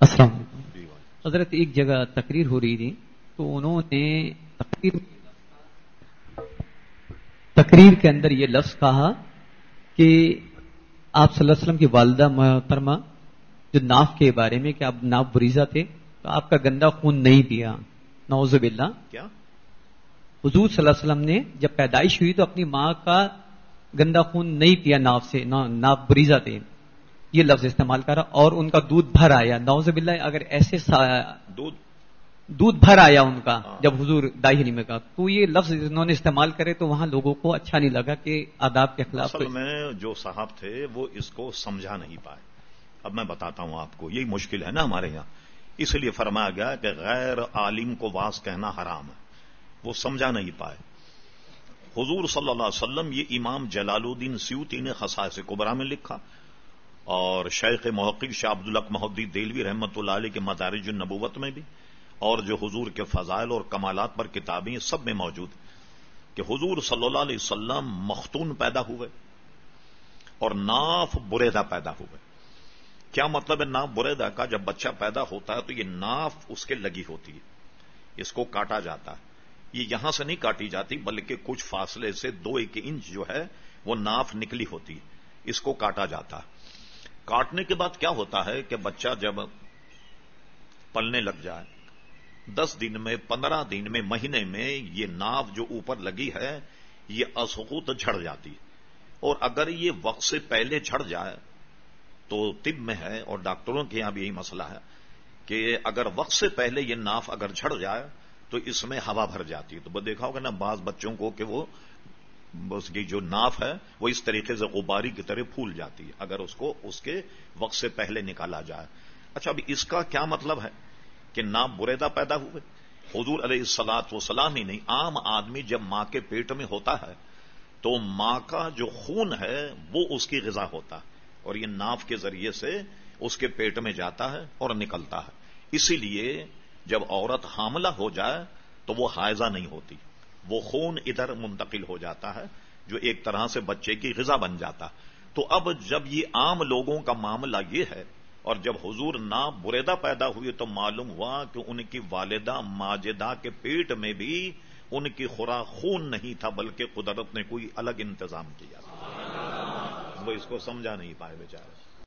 السلام علیکم۔ حضرت ایک جگہ تقریر ہو رہی تھی تو انہوں نے تقریر تقریر کے اندر یہ لفظ کہا کہ آپ صلی اللہ علیہ وسلم کی والدہ محترمہ جو ناف کے بارے میں کہ آپ ناف بریزا تھے تو آپ کا گندا خون نہیں پیا نوز باللہ۔ کیا؟ حضور صلی اللہ علیہ وسلم نے جب پیدائش ہوئی تو اپنی ماں کا گندا خون نہیں پیا ناف سے ناف بریزا تھے۔ یہ لفظ استعمال کرا اور ان کا دودھ بھر آیا۔ نوز باللہ اگر ایسے دودھ؟ دودھ بھر آیا ان کا جب حضور داہلی میں کہا۔ تو یہ لفظ انہوں نے استعمال کرے تو وہاں لوگوں کو اچھا نہیں لگا کہ آداب کے خلاف اصل میں جو صاحب تھے وہ اس کو سمجھا نہیں پائے۔ اب میں بتاتا ہوں آپ کو یہی مشکل ہے نا ہمارے یہاں۔ اس لیے فرمایا گیا کہ غیر عالم کو واس کہنا حرام ہے۔ وہ سمجھا نہیں پائے۔ حضور صلی اللہ علیہ وسلم یہ امام جلال الدین سیوتی نے خسائے کبرا میں لکھا۔ اور شیخ محقق شاہ عبدالق محدی دلوی رحمت اللہ علیہ کے مدارج النبوت میں بھی، اور جو حضور کے فضائل اور کمالات پر کتابیں سب میں موجود کہ حضور صلی اللہ علیہ وسلم مختون پیدا ہوئے اور ناف بریدا پیدا ہوئے۔ کیا مطلب ہے ناف بریدا کا؟ جب بچہ پیدا ہوتا ہے تو یہ ناف اس کے لگی ہوتی ہے، اس کو کاٹا جاتا ہے۔ یہ یہاں سے نہیں کاٹی جاتی، بلکہ کچھ فاصلے سے دو ایک انچ جو ہے، وہ ناف نکلی ہوتی ہے، اس کو کاٹا جاتا ہے۔ کاٹنے کے بعد کیا ہوتا ہے کہ بچہ جب پلنے لگ جائے، دس دن میں، پندرہ دن میں، مہینے میں یہ ناف جو اوپر لگی ہے، یہ اسکوت جھڑ جاتی اور اگر یہ وقت سے پہلے جھڑ جائے تو طب میں ہے اور ڈاکٹروں کے یہاں بھی یہی مسئلہ ہے کہ اگر وقت سے پہلے یہ ناف اگر جھڑ جائے تو اس میں ہوا بھر جاتی ہے۔ تو دیکھا ہوگا نا بعض بچوں کو کہ وہ اس کی جو ناف ہے وہ اس طریقے سے غباری کی طرح پھول جاتی ہے، اگر اس کو اس کے وقت سے پہلے نکالا جائے۔ اچھا ابھی اس کا کیا مطلب ہے کہ نام بریدا پیدا ہوئے؟ حضور علیہ السلاط و سلام ہی نہیں، عام آدمی جب ماں کے پیٹ میں ہوتا ہے تو ماں کا جو خون ہے وہ اس کی غذا ہوتا ہے اور یہ ناف کے ذریعے سے اس کے پیٹ میں جاتا ہے اور نکلتا ہے۔ اسی لیے جب عورت حاملہ ہو جائے تو وہ حائزہ نہیں ہوتی۔ وہ خون ادھر منتقل ہو جاتا ہے، جو ایک طرح سے بچے کی غذا بن جاتا۔ تو اب جب یہ عام لوگوں کا معاملہ یہ ہے، اور جب حضور نہ بریدا پیدا ہوئی تو معلوم ہوا کہ ان کی والدہ ماجدہ کے پیٹ میں بھی ان کی خوراک خون نہیں تھا، بلکہ قدرت نے کوئی الگ انتظام کیا۔ وہ اس کو سمجھا نہیں پائے بیچارے۔